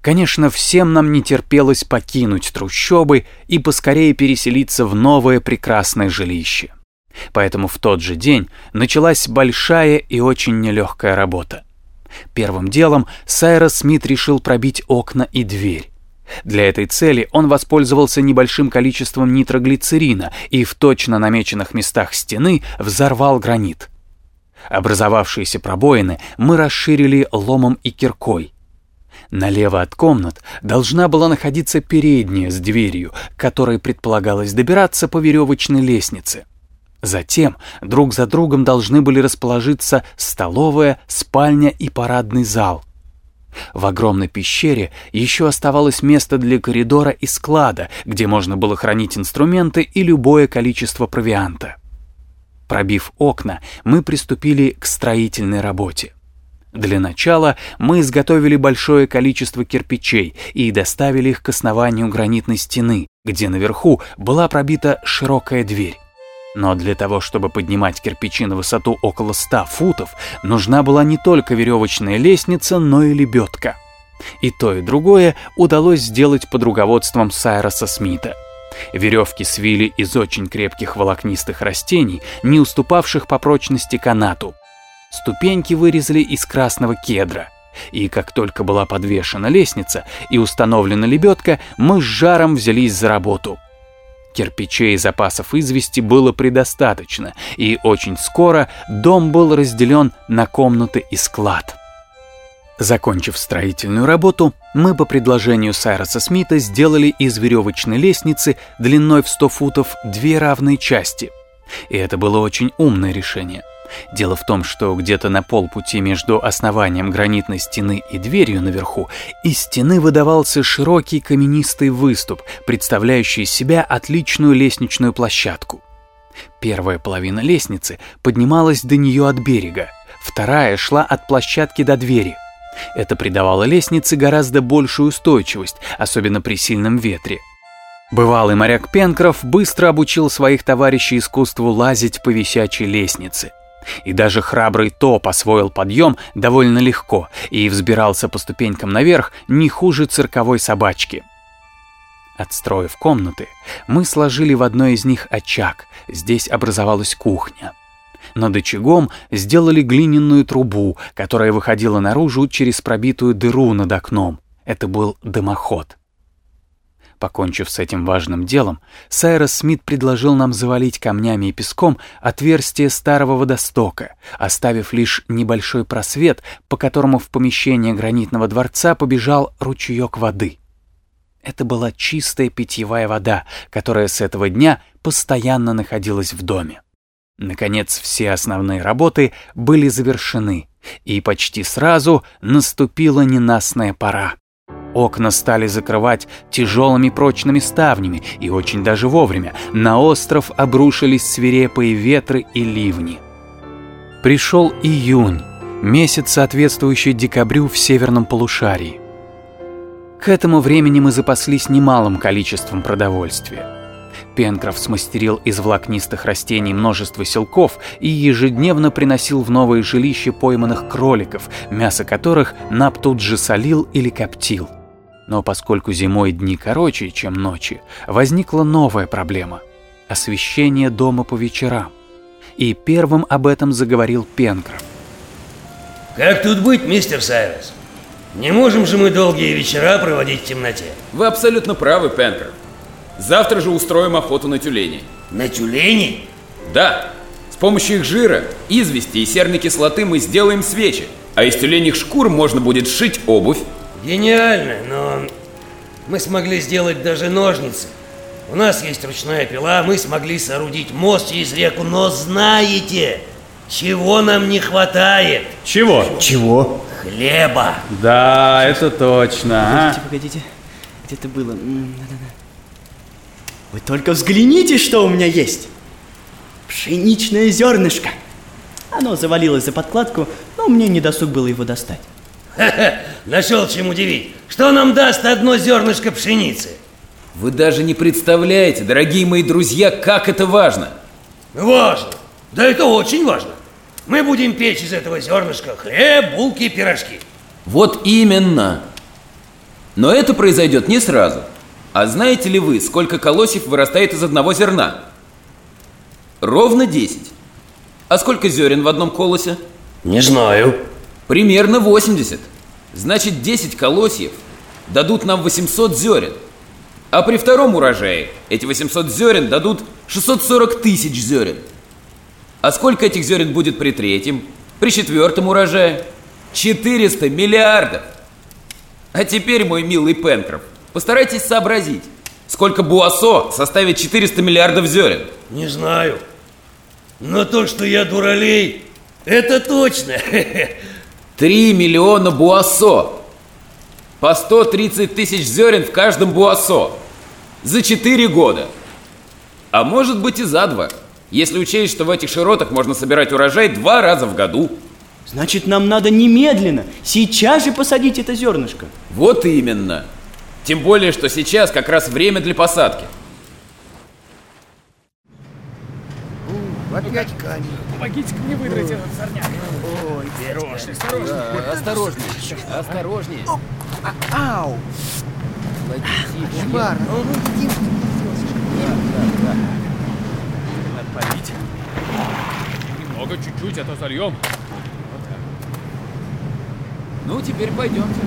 Конечно, всем нам не терпелось покинуть трущобы и поскорее переселиться в новое прекрасное жилище. Поэтому в тот же день началась большая и очень нелегкая работа. Первым делом Сайрос Смит решил пробить окна и дверь. Для этой цели он воспользовался небольшим количеством нитроглицерина и в точно намеченных местах стены взорвал гранит. Образовавшиеся пробоины мы расширили ломом и киркой. Налево от комнат должна была находиться передняя с дверью, которой предполагалось добираться по веревочной лестнице. Затем друг за другом должны были расположиться столовая, спальня и парадный зал. В огромной пещере еще оставалось место для коридора и склада, где можно было хранить инструменты и любое количество провианта. Пробив окна, мы приступили к строительной работе. Для начала мы изготовили большое количество кирпичей и доставили их к основанию гранитной стены, где наверху была пробита широкая дверь. Но для того, чтобы поднимать кирпичи на высоту около 100 футов, нужна была не только веревочная лестница, но и лебедка. И то, и другое удалось сделать под руководством Сайроса Смита. Веревки свили из очень крепких волокнистых растений, не уступавших по прочности канату. Ступеньки вырезали из красного кедра. И как только была подвешена лестница и установлена лебедка, мы с жаром взялись за работу – Кирпичей и запасов извести было предостаточно, и очень скоро дом был разделен на комнаты и склад. Закончив строительную работу, мы по предложению Сайроса Смита сделали из веревочной лестницы длиной в 100 футов две равные части. И это было очень умное решение. Дело в том, что где-то на полпути между основанием гранитной стены и дверью наверху из стены выдавался широкий каменистый выступ, представляющий из себя отличную лестничную площадку. Первая половина лестницы поднималась до нее от берега, вторая шла от площадки до двери. Это придавало лестнице гораздо большую устойчивость, особенно при сильном ветре. Бывалый моряк Пенкроф быстро обучил своих товарищей искусству лазить по висячей лестнице. И даже храбрый Топ освоил подъем довольно легко и взбирался по ступенькам наверх не хуже цирковой собачки. Отстроив комнаты, мы сложили в одной из них очаг, здесь образовалась кухня. Над очагом сделали глиняную трубу, которая выходила наружу через пробитую дыру над окном. Это был дымоход. Покончив с этим важным делом, Сайрос Смит предложил нам завалить камнями и песком отверстие старого водостока, оставив лишь небольшой просвет, по которому в помещение гранитного дворца побежал ручеек воды. Это была чистая питьевая вода, которая с этого дня постоянно находилась в доме. Наконец, все основные работы были завершены, и почти сразу наступила ненастная пора. Окна стали закрывать тяжелыми прочными ставнями, и очень даже вовремя на остров обрушились свирепые ветры и ливни. Пришел июнь, месяц, соответствующий декабрю в северном полушарии. К этому времени мы запаслись немалым количеством продовольствия. Пенкроф смастерил из влакнистых растений множество селков и ежедневно приносил в новое жилище пойманных кроликов, мясо которых Нап тут же солил или коптил. Но поскольку зимой дни короче, чем ночи, возникла новая проблема – освещение дома по вечерам. И первым об этом заговорил Пенкроф. Как тут быть, мистер Сайрес? Не можем же мы долгие вечера проводить в темноте. Вы абсолютно правы, Пенкроф. Завтра же устроим охоту на тюленей. На тюленей? Да. С помощью их жира, извести и серной кислоты мы сделаем свечи, а из тюленях шкур можно будет сшить обувь, Гениально, но мы смогли сделать даже ножницы. У нас есть ручная пила, мы смогли соорудить мост через реку, но знаете, чего нам не хватает? Чего? Чего? Хлеба. Да, это точно. Погодите, погодите. Где это было? Вы только взгляните, что у меня есть. Пшеничное зернышко. Оно завалилось за подкладку, но мне не досуг было его достать. Нашел чем удивить. Что нам даст одно зернышко пшеницы? Вы даже не представляете, дорогие мои друзья, как это важно. Важно. Да это очень важно. Мы будем печь из этого зернышка хлеб, булки пирожки. Вот именно. Но это произойдет не сразу. А знаете ли вы, сколько колосьев вырастает из одного зерна? Ровно 10. А сколько зерен в одном колосе? Не знаю. Примерно 80. Значит, 10 колосьев дадут нам 800 зерен. А при втором урожае эти 800 зерен дадут 640 тысяч зерен. А сколько этих зерен будет при третьем, при четвертом урожае? 400 миллиардов. А теперь, мой милый Пенкроф, постарайтесь сообразить, сколько буассо составит 400 миллиардов зерен. Не знаю. Но то, что я дуралей, это точно. 3 миллиона буассо. По 130 тысяч зерен в каждом буассо. За 4 года. А может быть и за два. Если учесть, что в этих широтах можно собирать урожай два раза в году. Значит, нам надо немедленно, сейчас же посадить это зернышко. Вот именно. Тем более, что сейчас как раз время для посадки. Опять камень. Помогите мне выдрать этот сорняк. Ой, осторожней, Да, осторожней, осторожней. Ау! Бар, ну иди. Надо полить. Немного, чуть-чуть, а то зальем. Ну, теперь пойдемте.